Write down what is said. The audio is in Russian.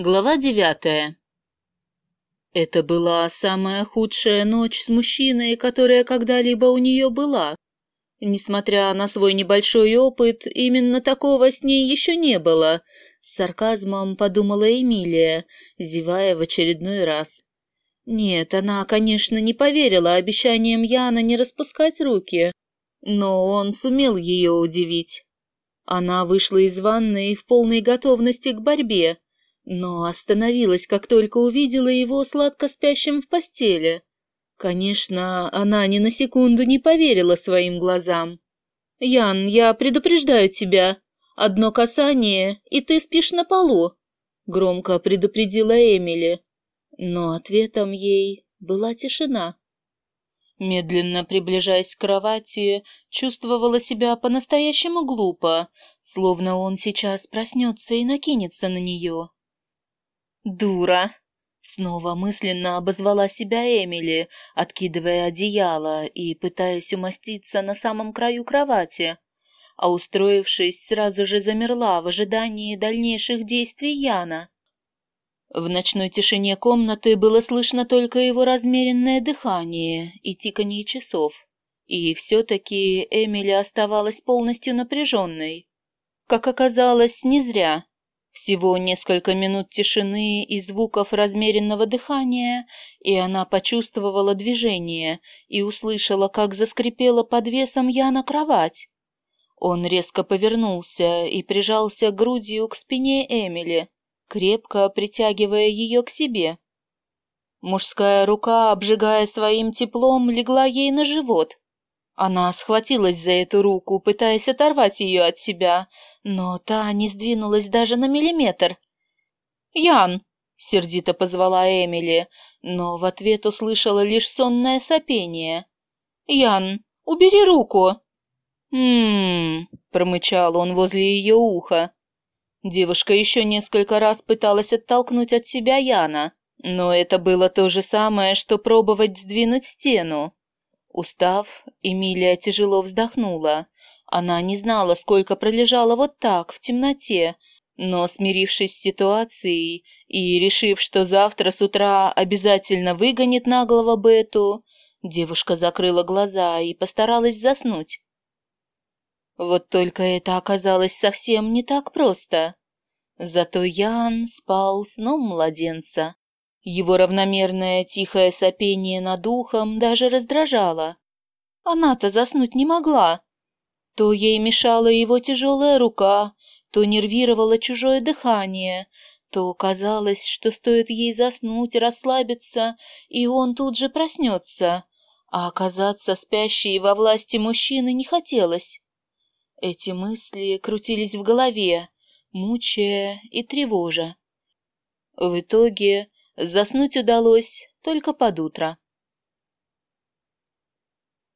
Глава девятая. Это была самая худшая ночь с мужчиной, которая когда-либо у нее была. Несмотря на свой небольшой опыт, именно такого с ней еще не было, с сарказмом подумала Эмилия, зевая в очередной раз. Нет, она, конечно, не поверила обещаниям Яна не распускать руки, но он сумел ее удивить. Она вышла из ванной в полной готовности к борьбе, но остановилась, как только увидела его сладко спящим в постели. Конечно, она ни на секунду не поверила своим глазам. «Ян, я предупреждаю тебя. Одно касание, и ты спишь на полу», — громко предупредила Эмили. Но ответом ей была тишина. Медленно приближаясь к кровати, чувствовала себя по-настоящему глупо, словно он сейчас проснется и накинется на нее. «Дура!» Снова мысленно обозвала себя Эмили, откидывая одеяло и пытаясь умоститься на самом краю кровати, а устроившись, сразу же замерла в ожидании дальнейших действий Яна. В ночной тишине комнаты было слышно только его размеренное дыхание и тиканье часов, и все-таки Эмили оставалась полностью напряженной. Как оказалось, не зря. Всего несколько минут тишины и звуков размеренного дыхания, и она почувствовала движение и услышала, как заскрипела под весом Яна кровать. Он резко повернулся и прижался грудью к спине Эмили, крепко притягивая ее к себе. Мужская рука, обжигая своим теплом, легла ей на живот. Она схватилась за эту руку, пытаясь оторвать ее от себя, но та не сдвинулась даже на миллиметр. «Ян!» — сердито позвала Эмили, но в ответ услышала лишь сонное сопение. «Ян, убери руку!» «М-м-м», промычал он возле ее уха. Девушка еще несколько раз пыталась оттолкнуть от себя Яна, но это было то же самое, что пробовать сдвинуть стену. Устав, Эмилия тяжело вздохнула. Она не знала, сколько пролежала вот так, в темноте, но, смирившись с ситуацией и решив, что завтра с утра обязательно выгонит наглого Бету, девушка закрыла глаза и постаралась заснуть. Вот только это оказалось совсем не так просто. Зато Ян спал сном младенца. Его равномерное тихое сопение над ухом даже раздражало. Она-то заснуть не могла, то ей мешала его тяжелая рука, то нервировало чужое дыхание, то казалось, что стоит ей заснуть, расслабиться, и он тут же проснется, а оказаться спящей во власти мужчины не хотелось. Эти мысли крутились в голове, мучая и тревожа. В итоге заснуть удалось только под утро.